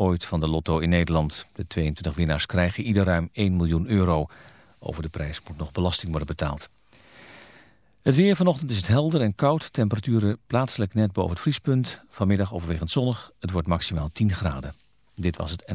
ooit van de lotto in Nederland. De 22 winnaars krijgen ieder ruim 1 miljoen euro. Over de prijs moet nog belasting worden betaald. Het weer vanochtend is het helder en koud. Temperaturen plaatselijk net boven het vriespunt. Vanmiddag overwegend zonnig. Het wordt maximaal 10 graden. Dit was het.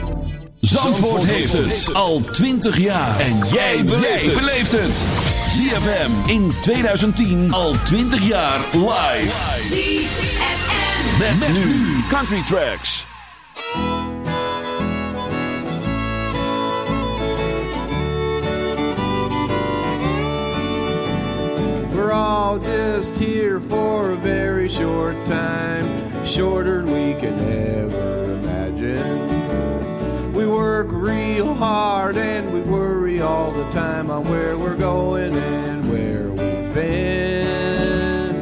Zandvoort heeft het al 20 jaar. En jij beleeft het. ZFM in 2010 al 20 jaar live. ZFM. Met, nu Country Tracks. We're all just here for a very short time, shorter than we can ever imagine. Work real hard and we worry all the time on where we're going and where we've been.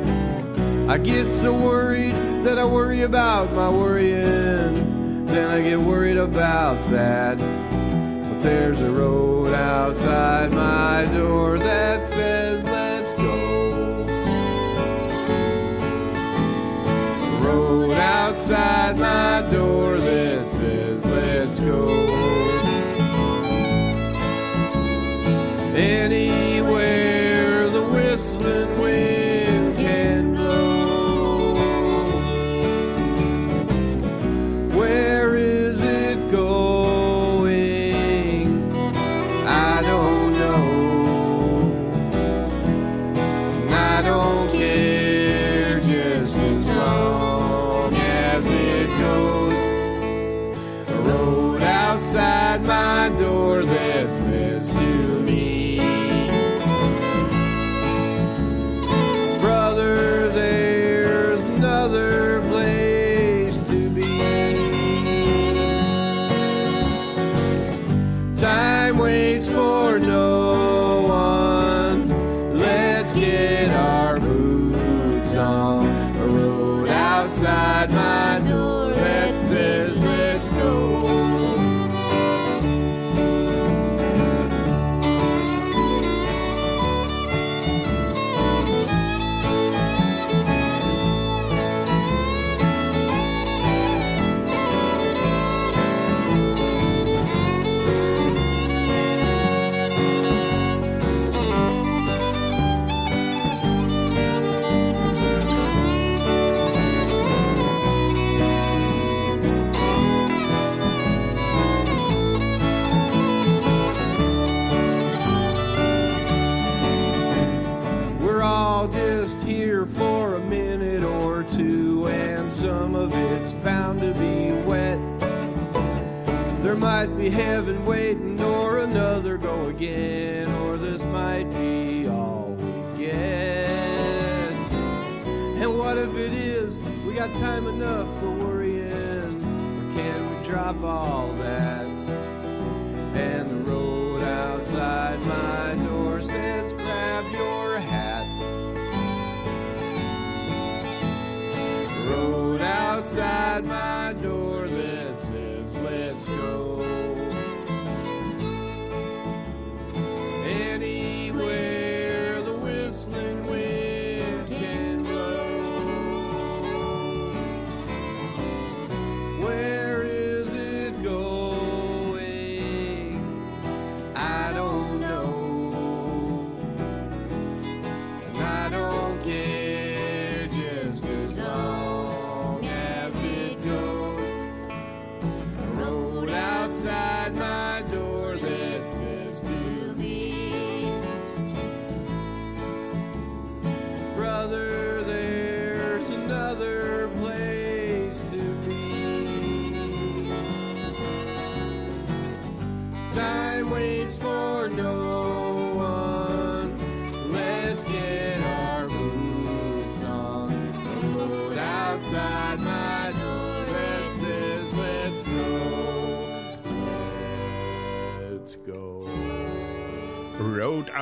I get so worried that I worry about my worrying, then I get worried about that. But there's a road outside my door that says, let's go. Road outside my door that go. All that?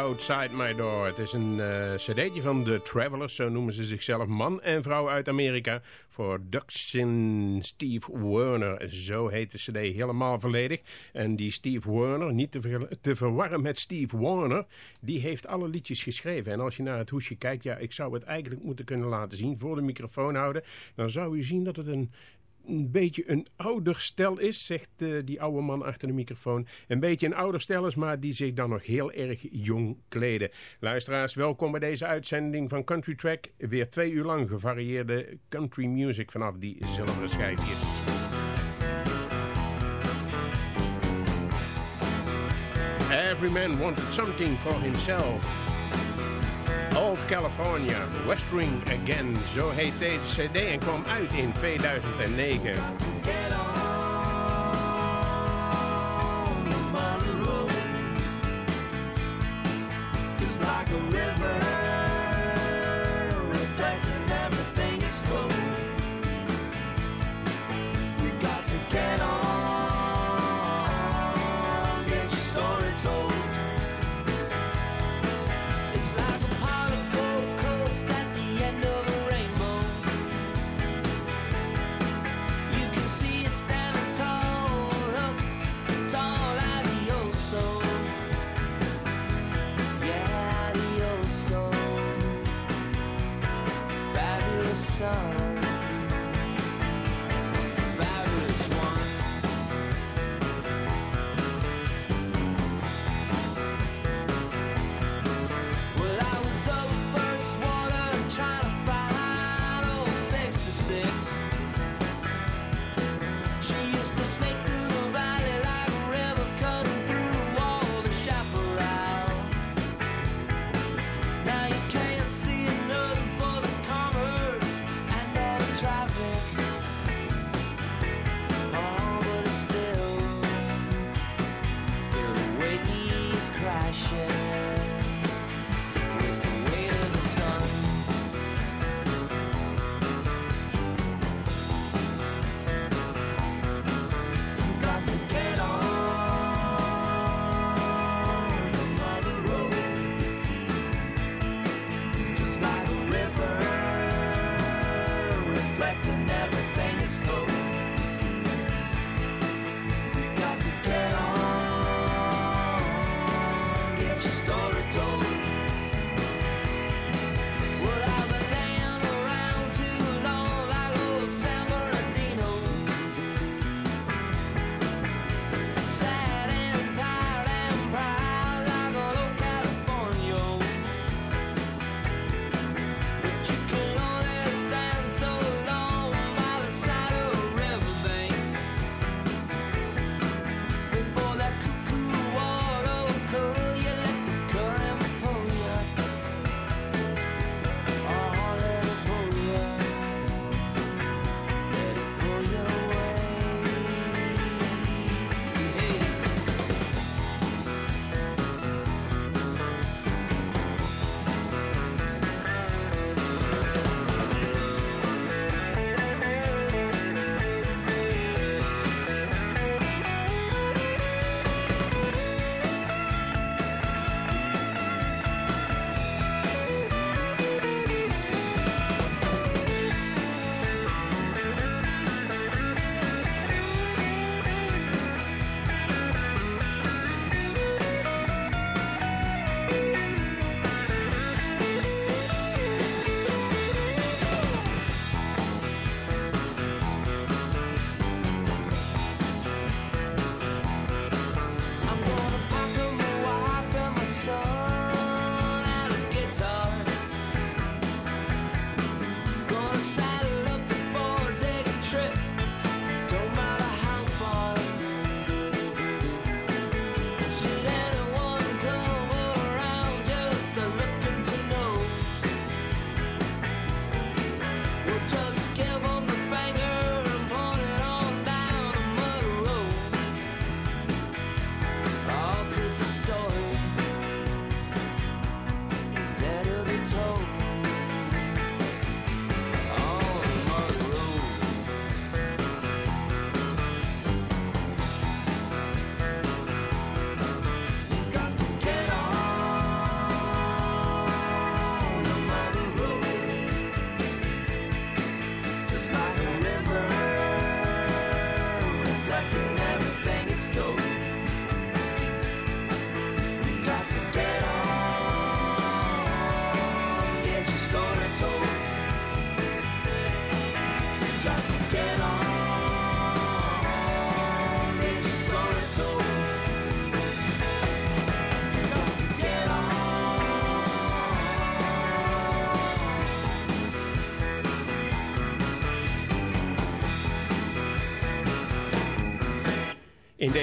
Outside My Door. Het is een eh, cd'tje van The Travelers, zo noemen ze zichzelf. Man en vrouw uit Amerika. Voor Duxin Steve Werner. Zo heet de cd helemaal volledig. En die Steve Werner, niet te, te verwarren met Steve Warner... die heeft alle liedjes geschreven. En als je naar het hoesje kijkt... ja, ik zou het eigenlijk moeten kunnen laten zien... voor de microfoon houden... dan zou u zien dat het een een beetje een ouder stel is, zegt eh, die oude man achter de microfoon. Een beetje een ouder stel is, maar die zich dan nog heel erg jong kleden. Luisteraars, welkom bij deze uitzending van Country Track. Weer twee uur lang gevarieerde country music vanaf die zilveren schijfjes. Every man wanted something for himself. Old California, Westering Again, zo heet deze cd en kwam uit in 2009. Get the mud. It's like a river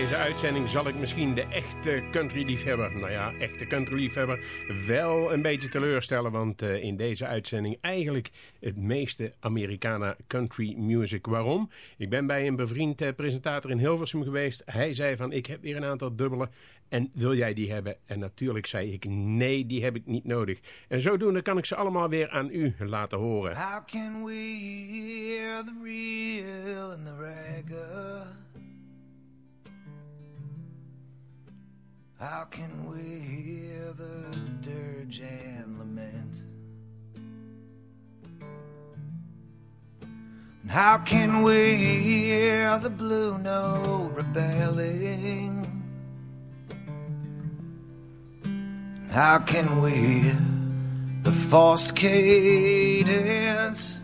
deze uitzending zal ik misschien de echte country-liefhebber, nou ja, echte country-liefhebber, wel een beetje teleurstellen. Want eh, in deze uitzending eigenlijk het meeste Americana country music. Waarom? Ik ben bij een bevriend eh, presentator in Hilversum geweest. Hij zei van, ik heb weer een aantal dubbele en wil jij die hebben? En natuurlijk zei ik, nee, die heb ik niet nodig. En zodoende kan ik ze allemaal weer aan u laten horen. How can we hear the dirge and lament? And how can we hear the blue note rebelling? How can we hear the forced cadence?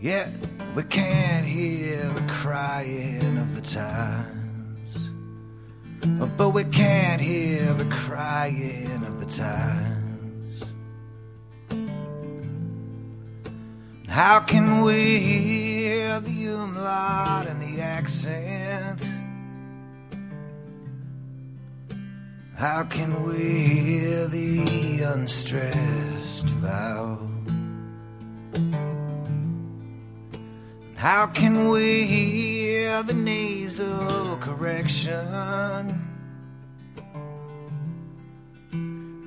Yet we can't hear the crying of the times. But we can't hear the crying of the times. How can we hear the umlaut and the accent? How can we hear the unstressed vow? How can we the nasal correction?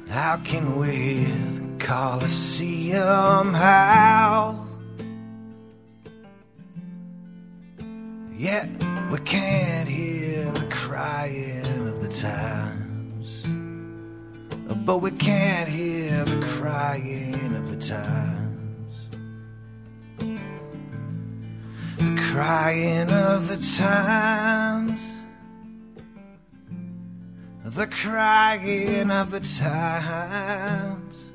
How can we the Colosseum howl? Yet we can't hear the crying of the times. But we can't hear the crying of the times. The crying of the times. The crying of the times.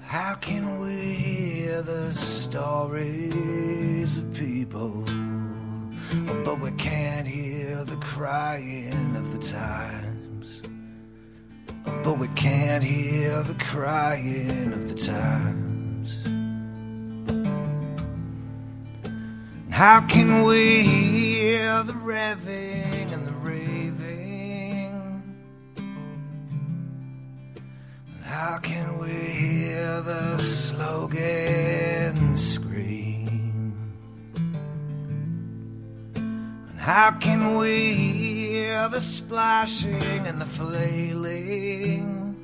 How can we hear the stories of people? But we can't hear the crying of the times. But we can't hear the crying of the times. How can we hear the revving and the raving? How can we hear the slogan scream? And how can we hear the splashing and the flailing?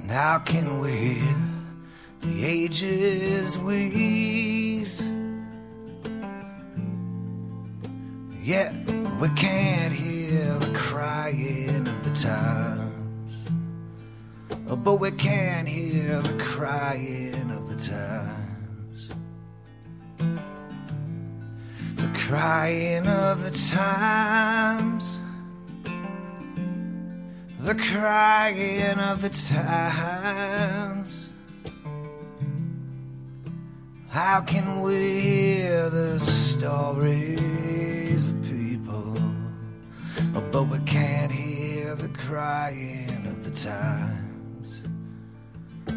And how can we the ages wheeze? Yet we can't hear the crying of the times. But we can't hear the crying of the times. The crying of the times. The crying of the times. How can we hear the stories of people? Oh, but we can't hear the crying of the times.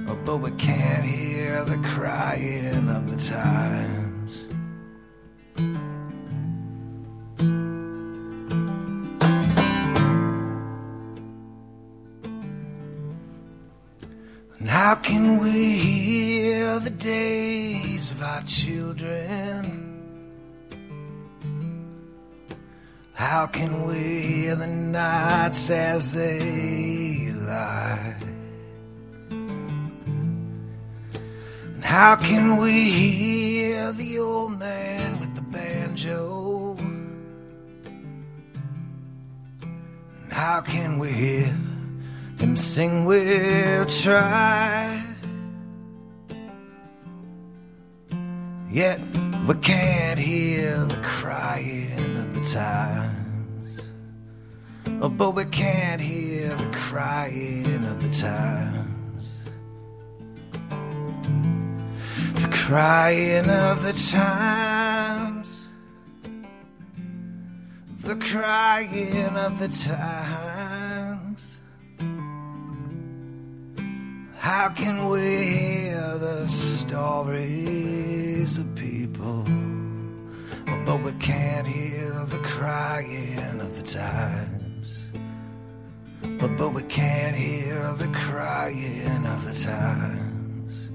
Oh, but we can't hear the crying of the times. And how can we hear the days of our children? How can we hear the nights as they lie? And how can we hear the old man with the banjo? And how can we hear him sing? We'll try. Yet we can't hear the crying of the times. Oh, but we can't hear the crying of the times. The crying of the times. The crying of the times. How can we hear the stories of people, but we can't hear the crying of the times. But, but we can't hear the crying of the times.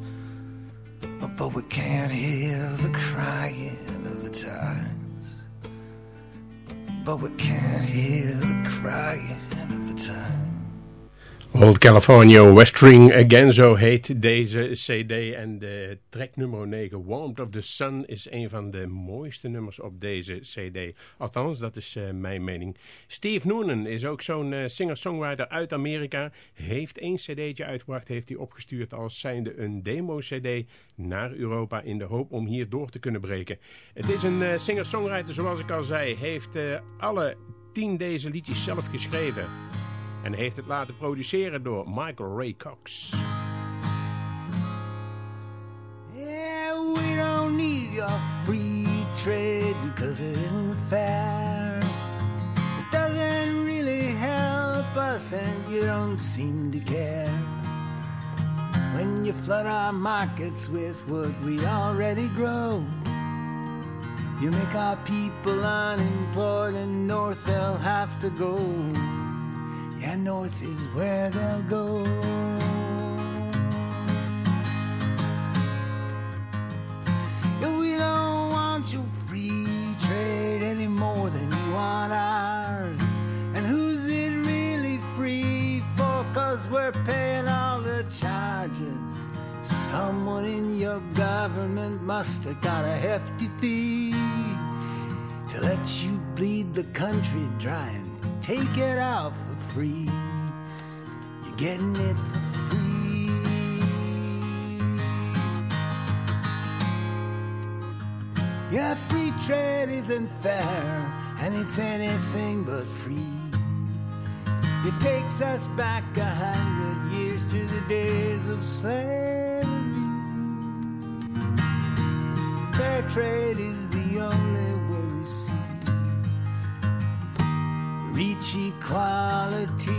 But, but we can't hear the crying of the times. But we can't hear the crying of the times. Old California West String Again, zo heet deze cd. En de track nummer 9, Warmth of the Sun, is een van de mooiste nummers op deze cd. Althans, dat is eh, mijn mening. Steve Noonan is ook zo'n eh, singer-songwriter uit Amerika. Heeft één cd'tje uitgebracht, heeft hij opgestuurd als zijnde een demo-cd naar Europa in de hoop om hier door te kunnen breken. Het is een eh, singer-songwriter, zoals ik al zei, heeft alle tien deze liedjes zelf geschreven. En heeft het laten produceren door Michael Ray Cox. Yeah, we don't need your free trade because it isn't fair. It doesn't really help us, and you don't seem to care. When you flood our markets with what we already grow, you make our people unemployed, and north they'll have to go. Yeah, north is where they'll go. Yeah, we don't want your free trade any more than you want ours. And who's it really free for? Cause we're paying all the charges. Someone in your government must have got a hefty fee to let you bleed the country dry and take it out for free. You're getting it for free. Yeah, free trade isn't fair, and it's anything but free. It takes us back a hundred years to the days of slavery. Fair trade is the only reach equality.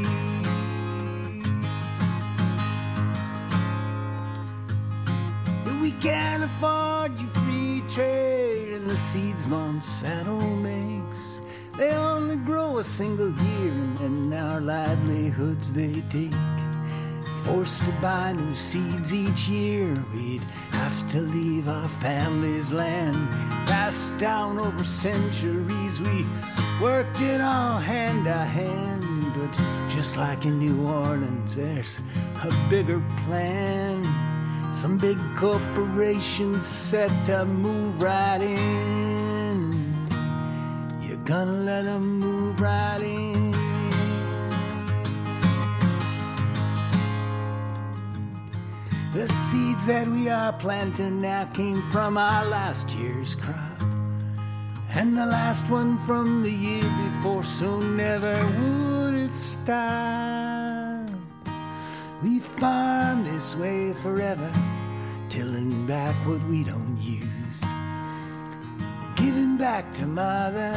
We can't afford you free trade and the seeds Monsanto makes. They only grow a single year and then our livelihoods they take. Forced to buy new seeds each year, we'd have to leave our family's land. Passed down over centuries, we worked it all hand to hand. But just like in New Orleans, there's a bigger plan. Some big corporations set to move right in. You're gonna let them move right in. The seeds that we are planting now came from our last year's crop. And the last one from the year before, so never would it stop. We farm this way forever, tilling back what we don't use. Giving back to mother,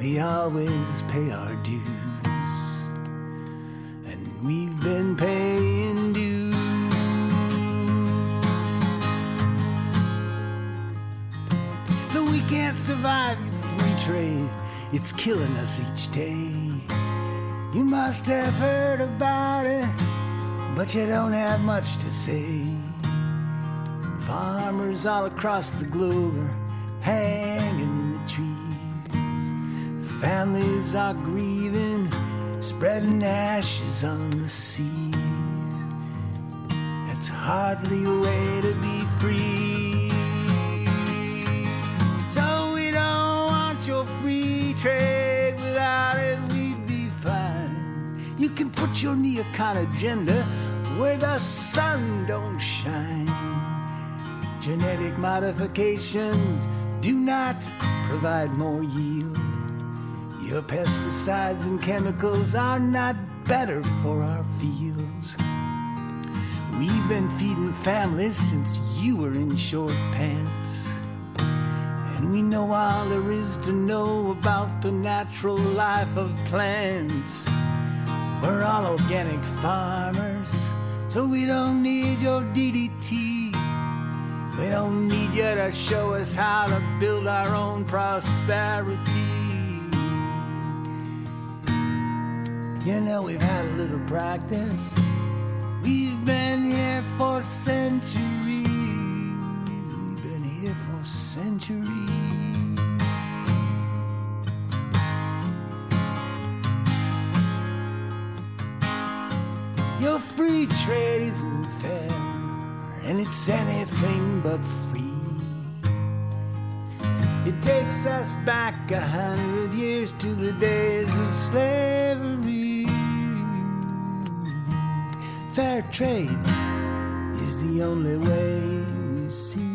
we always pay our dues. And we've been paying dues. We can't survive your free trade. It's killing us each day. You must have heard about it, but you don't have much to say. Farmers all across the globe are hanging in the trees. Families are grieving, spreading ashes on the seas. It's hardly a way to be free. Trade. Without it, we'd be fine. You can put your neocon agenda where the sun don't shine. Genetic modifications do not provide more yield. Your pesticides and chemicals are not better for our fields. We've been feeding families since you were in short pants. And we know all there is to know about the natural life of plants. We're all organic farmers, so we don't need your DDT. We don't need you to show us how to build our own prosperity. You know, we've had a little practice. We've been here for centuries. Centuries. Your free trade isn't fair, and it's anything but free. It takes us back a hundred years to the days of slavery. Fair trade is the only way we see.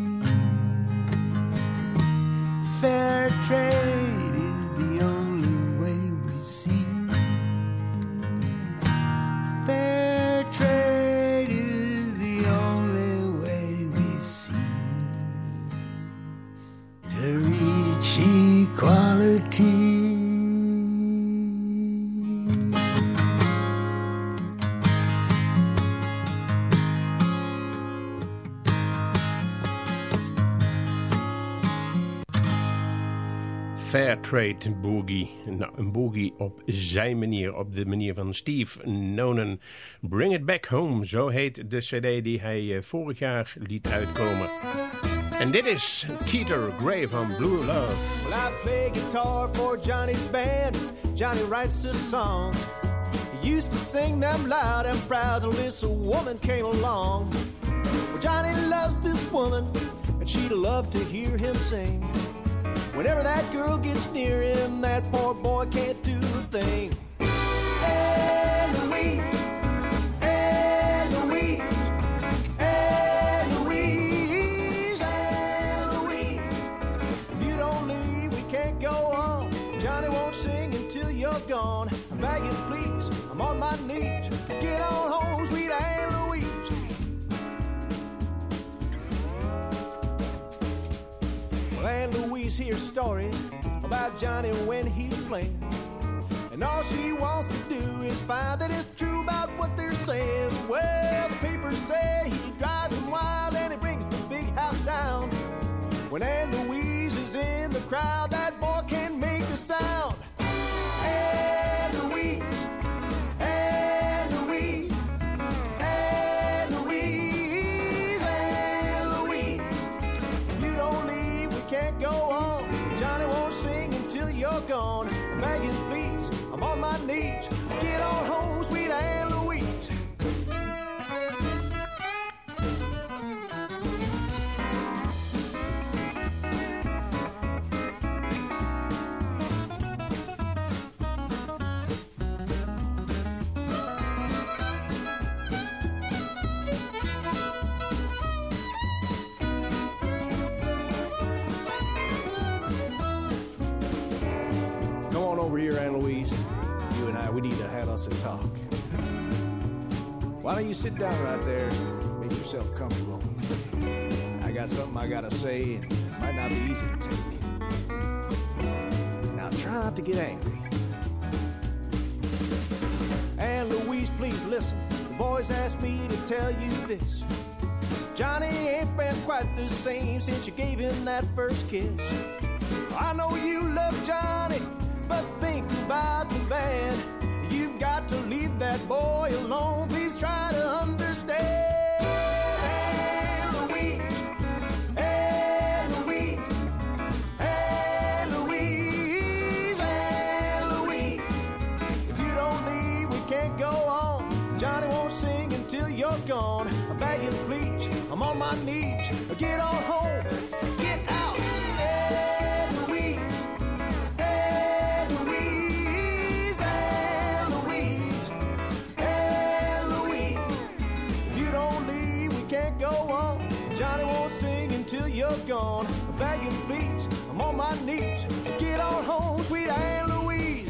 Trade Boogie. Nou, een boogie op zijn manier, op de manier van Steve Nonen. Bring It Back Home, zo heet de cd die hij eh, vorig jaar liet uitkomen. En dit is Teeter Gray van Blue Love. Well, I play guitar for Johnny's band. Johnny writes a song. He used to sing them loud and proud till this woman came along. Well, Johnny loves this woman, and she'd love to hear him sing. Whenever that girl gets near him, that poor boy can't do a thing. Hey, Louise. Hey, Louise. Hey, Louise. Hey, Louise. If you don't leave, we can't go on. Johnny won't sing until you're gone. I'm begging, please. I'm on my knees. Louise hears stories about Johnny when he's playing. And all she wants to do is find that it's true about what they're saying. Well, the papers say he drives them wild and he brings the big house down. When Anne Louise is in the crowd, that boy can't Get on sit down right there make yourself comfortable? I got something I gotta say, and it might not be easy to take. Now try not to get angry. Aunt Louise, please listen. The boys asked me to tell you this. Johnny ain't been quite the same since you gave him that first kiss. I know you love Johnny, but think about the band. You've got to leave that boy alone. Get on home. Get out. Aunt Louise. Aunt Louise. If you don't leave, we can't go on. Johnny won't sing until you're gone. I'm begging, please. I'm on my knees. Get on home, sweet Aunt Louise.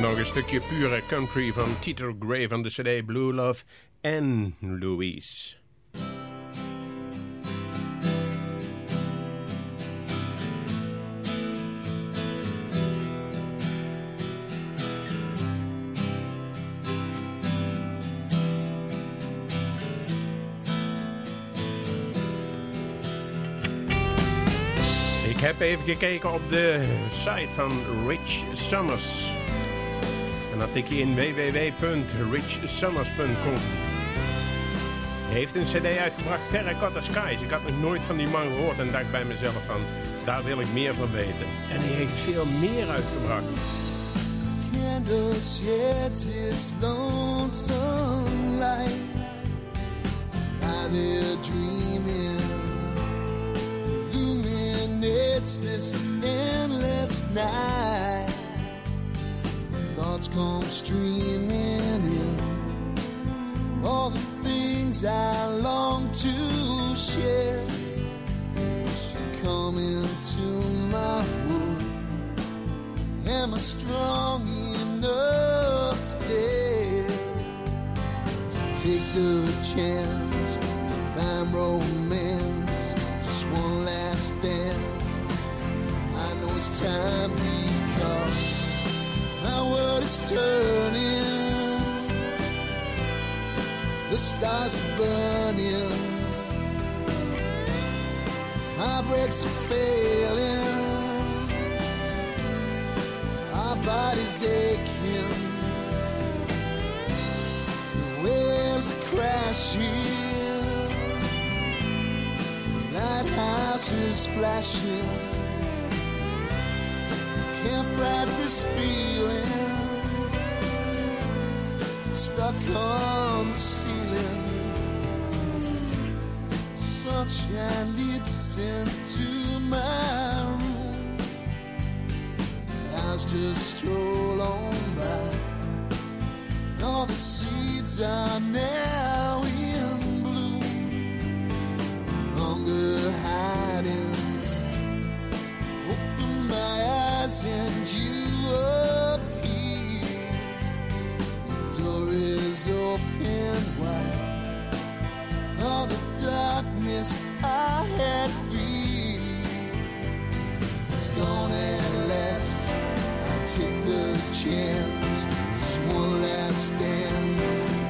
Nog een stukje pure country van Tito Gray van de CD Blue Love en Louise. Ik heb even gekeken op de site van Rich Summers. En dan tik je in www.richsummers.com. Hij heeft een cd uitgebracht, Terracotta Skies. Ik had nog nooit van die man gehoord en dacht bij mezelf van, daar wil ik meer van weten. En hij heeft veel meer uitgebracht. this endless night. Thoughts come streaming in, all the things I long to share. Should come into my world. Am I strong enough today to take the chance to find romance? Just one last dance. I know it's time my world is turning. The stars are burning. My brakes are failing our bodies aching. The waves are crashing. Lighthouses flashing. Can't fight this feeling. Stuck on the ceiling. Sunshine leaps into my room. Clouds just stroll on by. All the seeds are now just one last dance.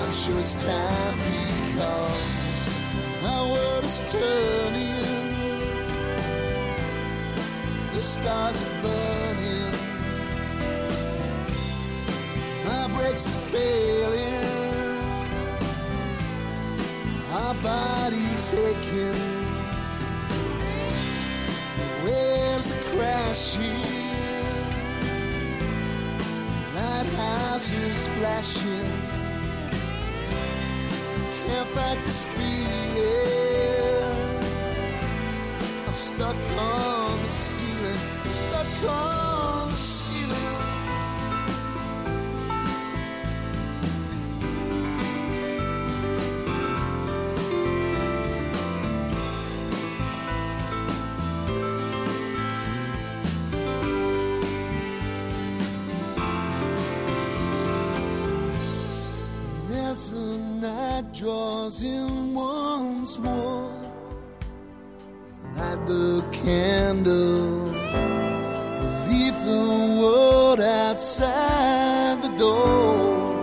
I'm sure it's time because my world is turning. The stars are burning. My brakes are failing. Our bodies aching waves are crashing, lighthouses flashing. Can't fight this feeling. I'm stuck on the ceiling, stuck on draws in once more, light the candle, we'll leave the world outside the door.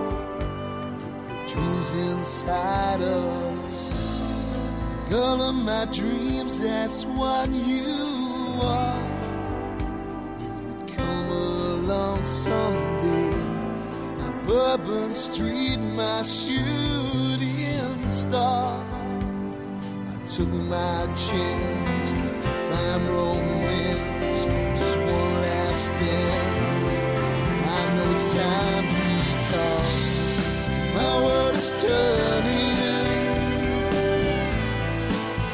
With the dreams inside us, girl of my dreams, that's what you are. You'd come along someday. My Bourbon Street, my shooting star. I took my chance to find romance, just one last dance. I know it's time because my world is turning.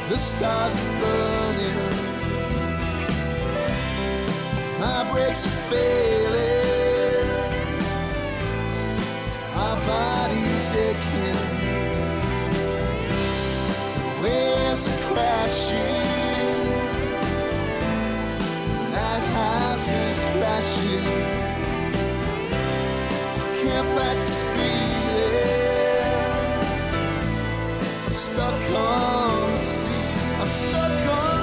The stars are burning. My brakes are failing. Our bodies aching. Stuck on the sea. I'm stuck on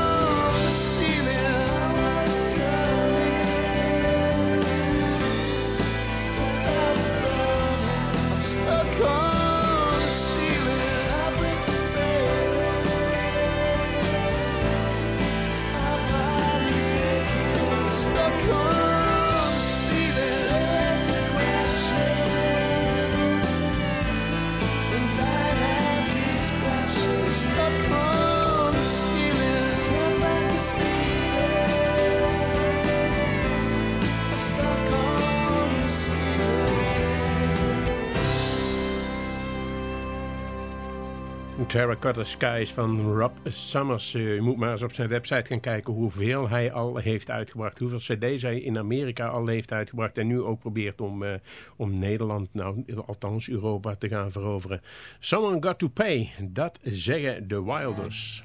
Terracotta Skies van Rob Summers. Uh, u moet maar eens op zijn website gaan kijken hoeveel hij al heeft uitgebracht. Hoeveel cd's hij in Amerika al heeft uitgebracht. En nu ook probeert om, uh, om Nederland, nou althans Europa, te gaan veroveren. Someone got to pay. Dat zeggen de Wilders.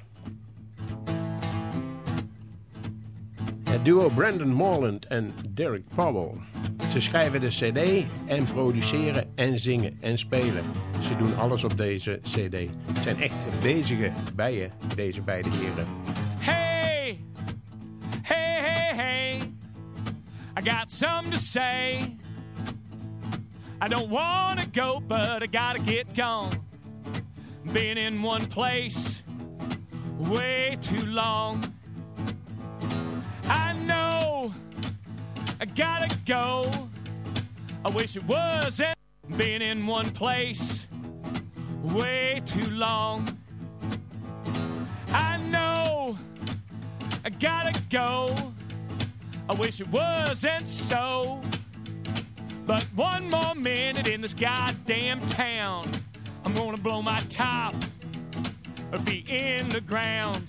Het duo Brandon Morland en Derek Powell. Ze schrijven de cd en produceren en zingen en spelen. Ze doen alles op deze cd. Het zijn echt bezige bijen, deze beide heren. Hey, hey, hey, hey. I got something to say. I don't want to go, but I gotta get gone. Been in one place way too long. I know I gotta go. I wish it wasn't been in one place way too long. I know I gotta go. I wish it wasn't so. But one more minute in this goddamn town, I'm gonna blow my top or be in the ground.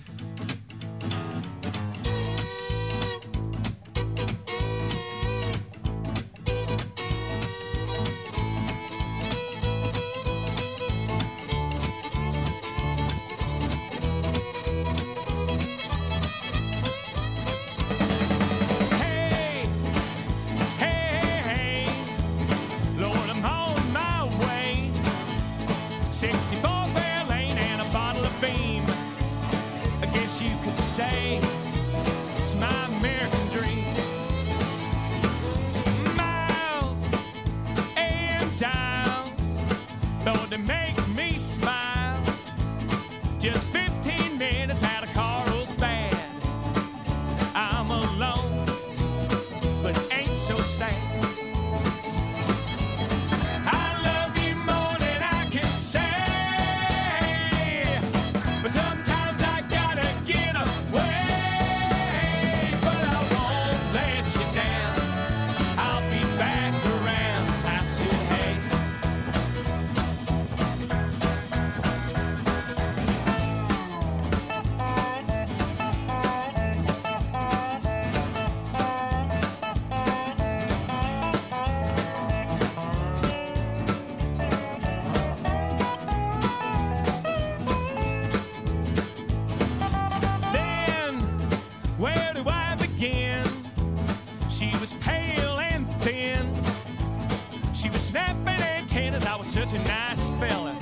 Such a nice fella.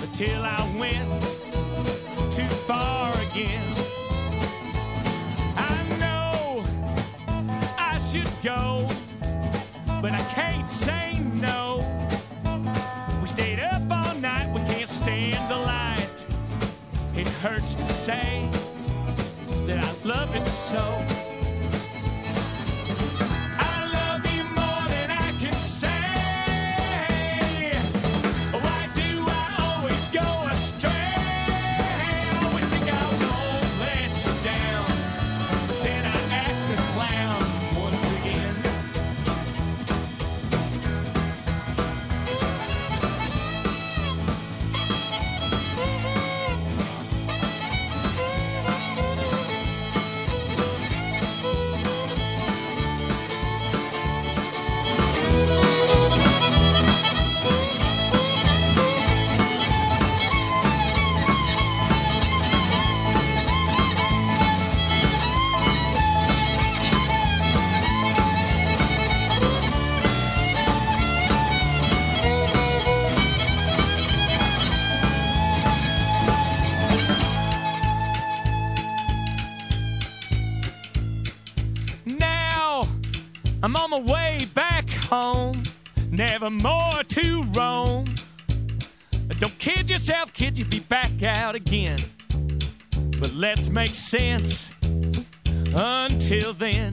Until I went too far again. I know I should go, but I can't say no. We stayed up all night. We can't stand the light. It hurts to say that I love it so. My way back home, never more to roam. Don't kid yourself, kid, you'll be back out again. But let's make sense until then.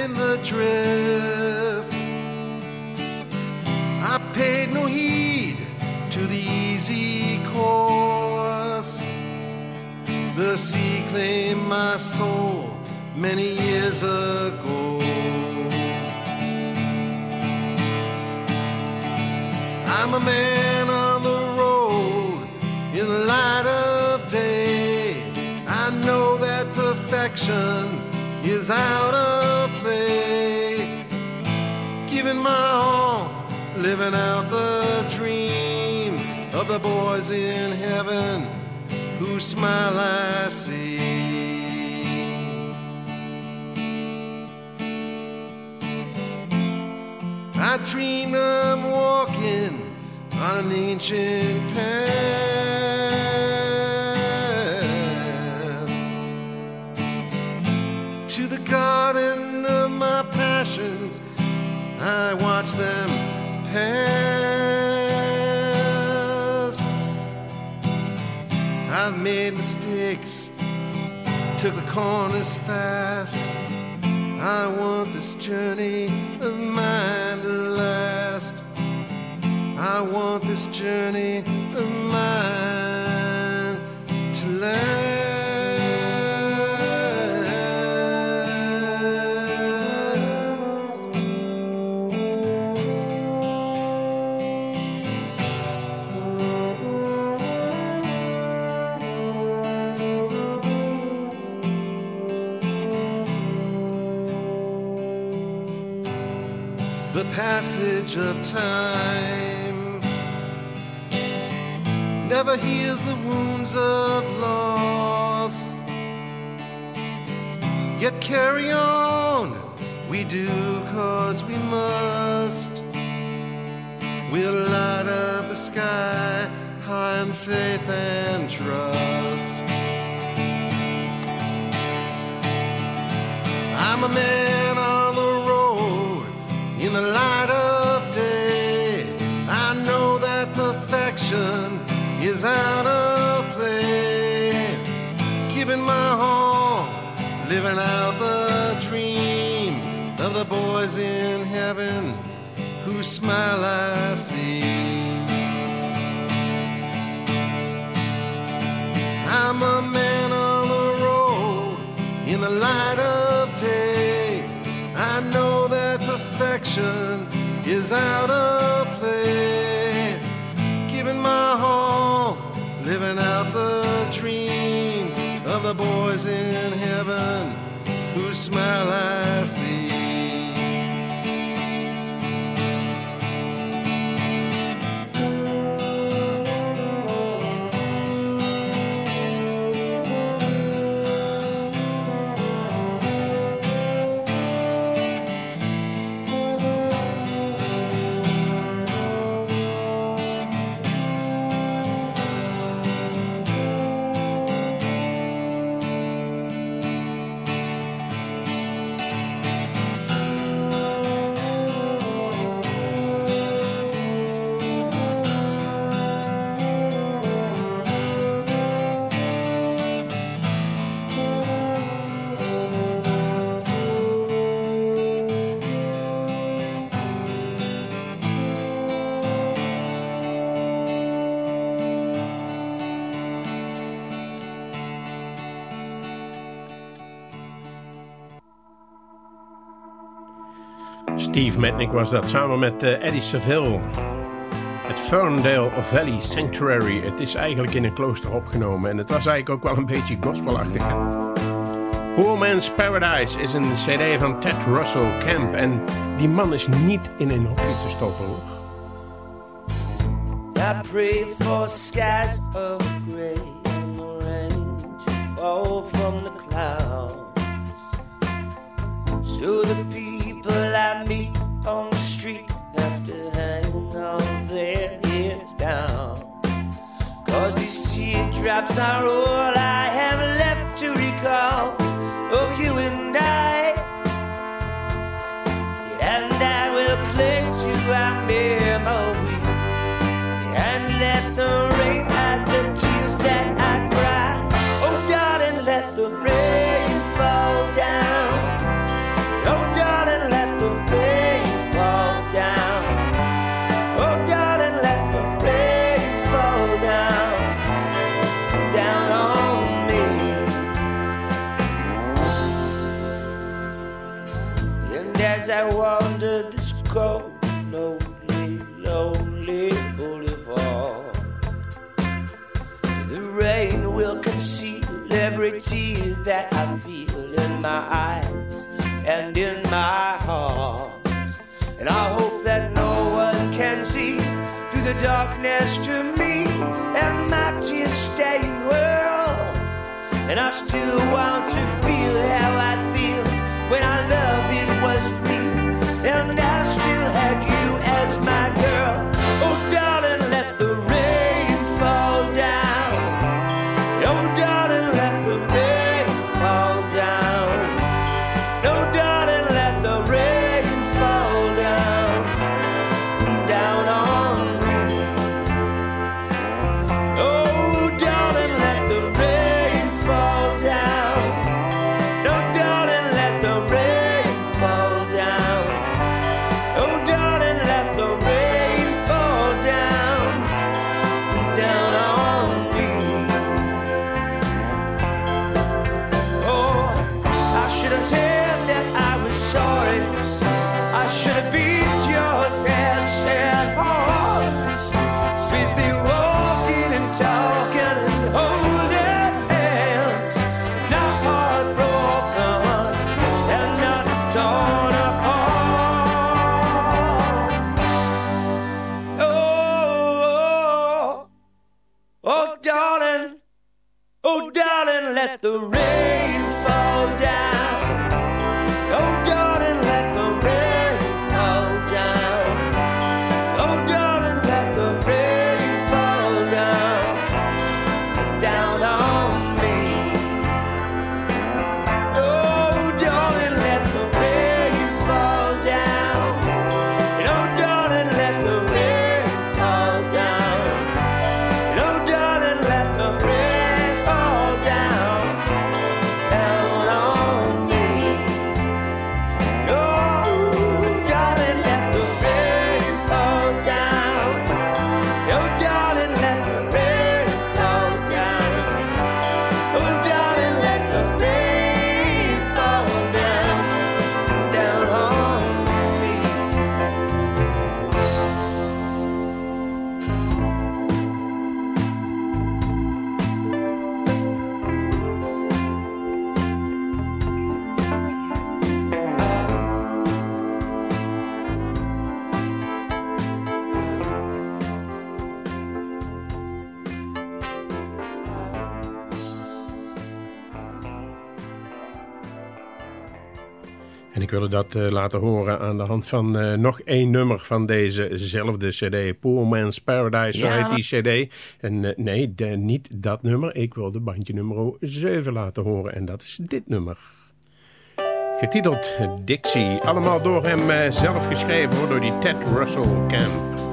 Avoiding the drift. I paid no heed to the easy course. The sea claimed my soul many years ago. I'm a man on the road in the light of day. I know that perfection is out of. Giving my all, living out the dream of the boys in heaven whose smile I see. I dream I'm walking on an ancient path I watch them pass. I've made mistakes, took the corners fast. I want this journey of mine to last. I want this journey of mine to last. Of time never heals the wounds of loss. Yet carry on, we do cause we must. We'll light up the sky high in faith and trust. I'm a man on the road in the light of perfection is out of play. Giving my all, living out the dream of the boys in heaven whose smile I see. I'm a man on the road in the light of day. I know that perfection is out of out the dream of the boys in heaven whose smile I see. Steve Metnick was dat samen met eh, Eddie Saville. Het Ferndale Valley Sanctuary. Het is eigenlijk in een klooster opgenomen en het was eigenlijk ook wel een beetje gospelachtig. Poor Man's Paradise is een cd van Ted Russell Camp en die man is niet in een hokje te stoppen hoor. I pray for skies of gray and to fall from the clouds. So the I meet on the street have to hang on their heads down. Cause these teardrops are all I have left to recall in my eyes and in my heart. And I hope that no one can see through the darkness to me and my tear stained world. And I still want to feel how I feel when I loved dat eh, laten horen aan de hand van eh, nog één nummer van dezezelfde cd. Poor Man's Paradise, zo Ja. heet die cd. En eh, nee, de- niet dat nummer. Ik wilde bandje nummer 7 laten horen. En dat is dit nummer. Getiteld Dixie. Allemaal door hem zelf geschreven, hoor, door die Ted Russell Camp.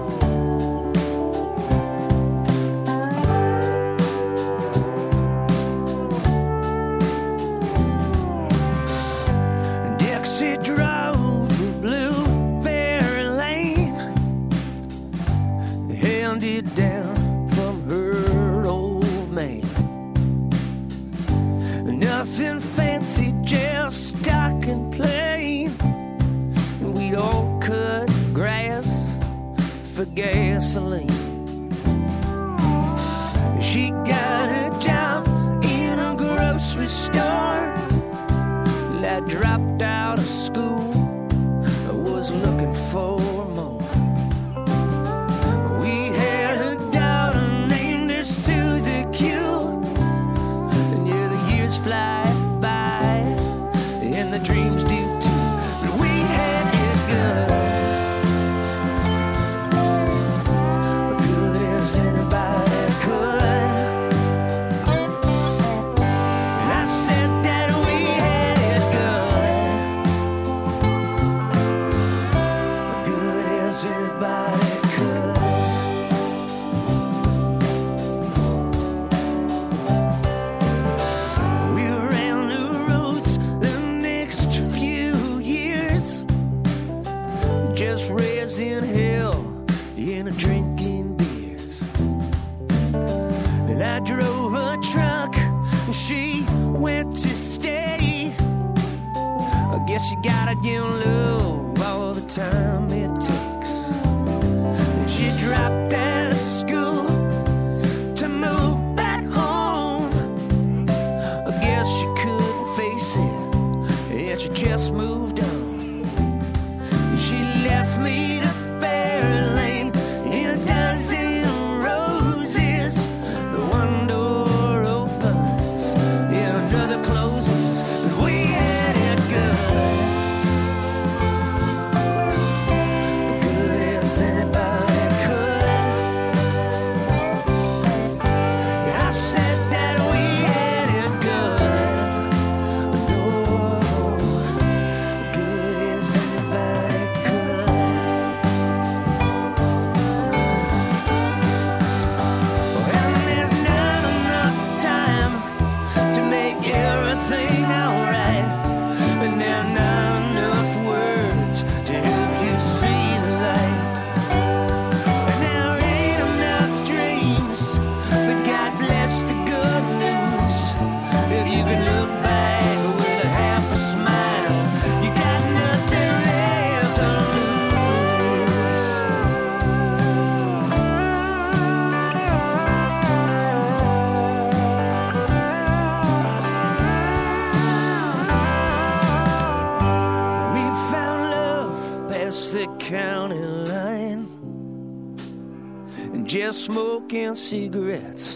cigarettes.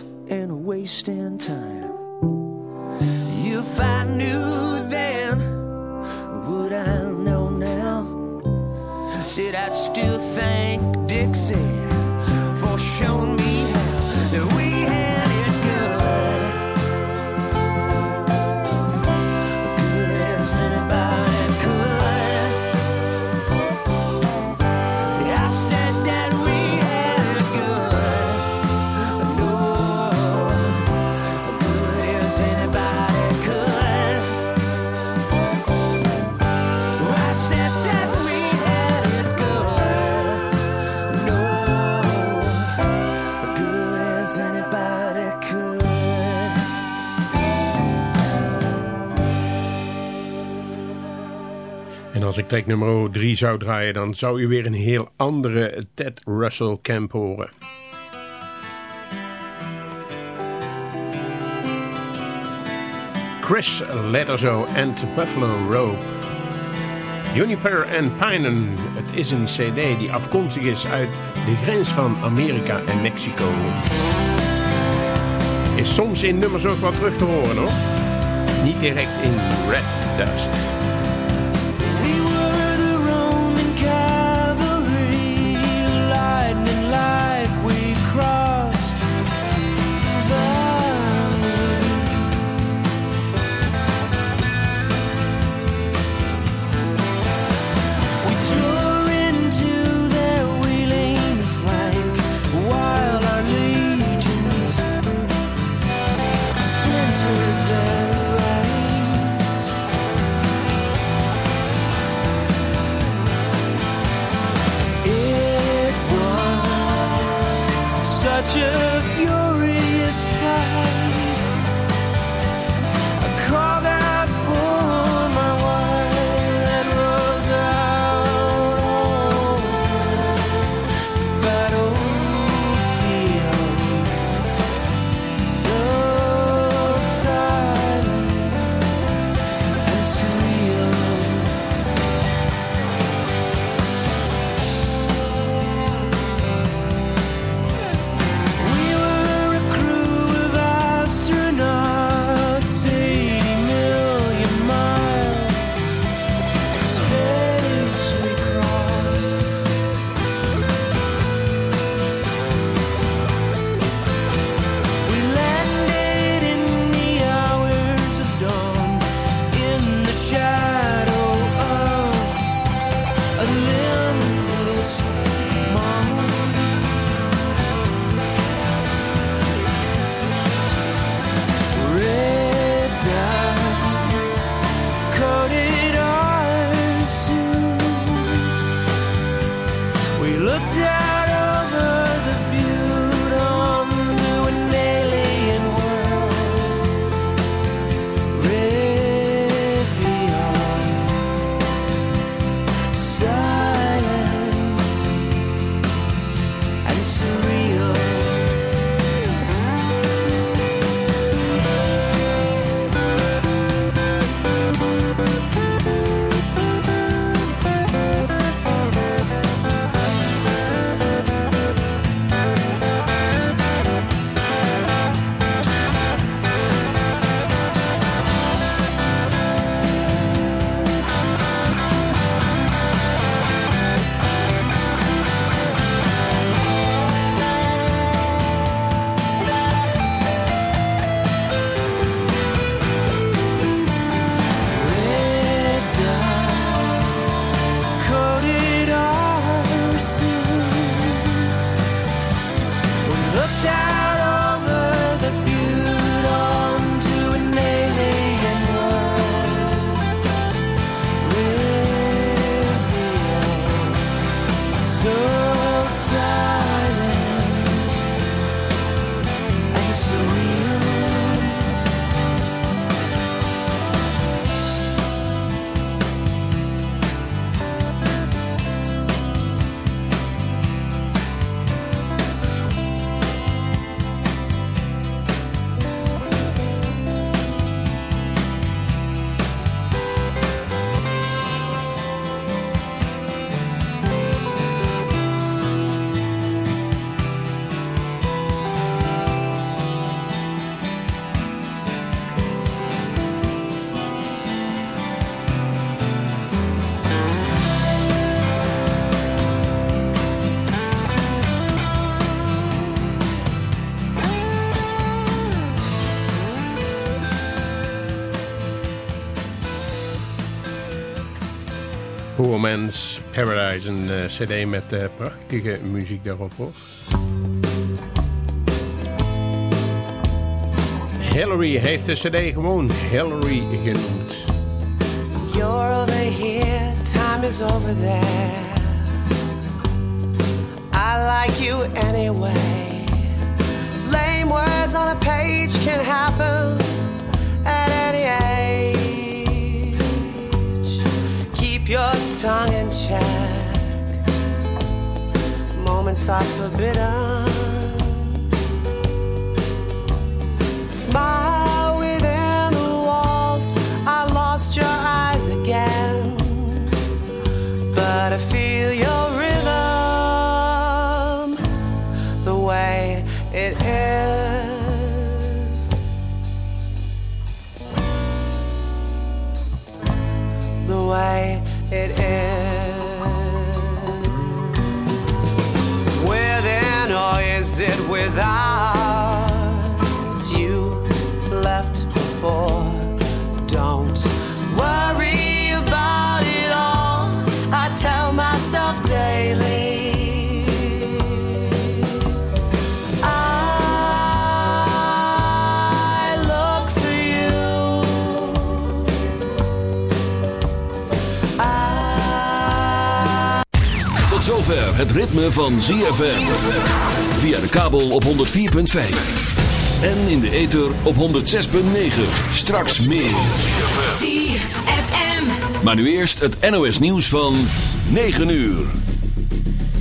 ik track nummer 3 zou draaien, dan zou je weer een heel andere Ted Russell Camp horen. Chris Letterzo and Buffalo Rope. Juniper and Pinen. Het is een cd die afkomstig is uit de grens van Amerika en Mexico. Is soms in nummers ook wat terug te horen hoor. Niet direct in Red Dust. Man's Paradise. Een uh, cd met uh, prachtige muziek daarop hoor. Hillary heeft de cd gewoon Hillary genoemd. You're over here, time is over there. I like you anyway. Lame words on a page can happen at any age. Keep your tongue in check. Moments are forbidden. Tot zover het ritme van ZFM. Via de kabel op 104.5. En in de ether op 106.9. Straks meer. ZFM. Maar nu eerst het NOS nieuws van 9 uur.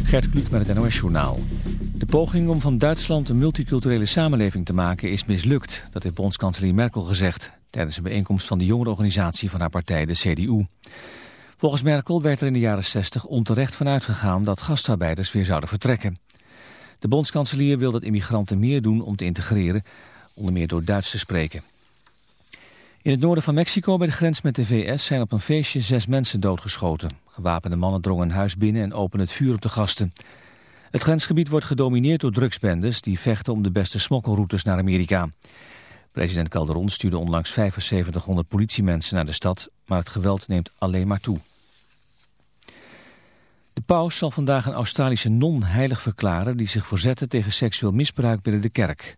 Gert Kluk met het NOS-journaal. De poging om van Duitsland een multiculturele samenleving te maken is mislukt. Dat heeft bondskanselier Merkel gezegd tijdens een bijeenkomst van de jongerenorganisatie van haar partij, de CDU. Volgens Merkel werd er in de jaren 60 onterecht van uitgegaan dat gastarbeiders weer zouden vertrekken. De bondskanselier wil dat immigranten meer doen om te integreren, onder meer door Duits te spreken. In het noorden van Mexico bij de grens met de VS zijn op een feestje zes mensen doodgeschoten. Gewapende mannen drongen een huis binnen en openden het vuur op de gasten. Het grensgebied wordt gedomineerd door drugsbendes die vechten om de beste smokkelroutes naar Amerika. President Calderon stuurde onlangs 7500 politiemensen naar de stad, maar het geweld neemt alleen maar toe. De paus zal vandaag een Australische non heilig verklaren die zich verzette tegen seksueel misbruik binnen de kerk.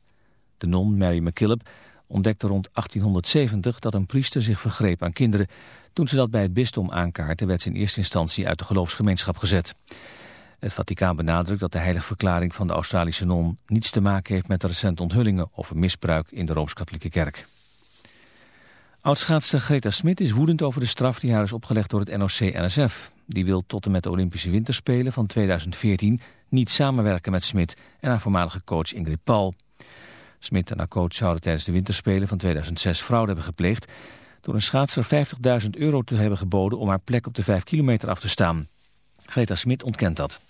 De non Mary MacKillop ontdekte rond 1870 dat een priester zich vergreep aan kinderen. Toen ze dat bij het bisdom aankaarten werd ze in eerste instantie uit de geloofsgemeenschap gezet. Het Vaticaan benadrukt dat de heilige verklaring van de Australische non niets te maken heeft met de recente onthullingen over misbruik in de Rooms-Katholieke Kerk. Oudschaatster Greta Smit is woedend over de straf die haar is opgelegd door het NOC-NSF. Die wil tot en met de Olympische Winterspelen van 2014 niet samenwerken met Smit en haar voormalige coach Ingrid Paul. Smit en haar coach zouden tijdens de Winterspelen van 2006 fraude hebben gepleegd... door een schaatser 50.000 euro te hebben geboden om haar plek op de 5 kilometer af te staan. Greta Smit ontkent dat.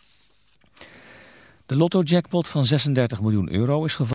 De lotto-jackpot van 36 miljoen euro is gevallen.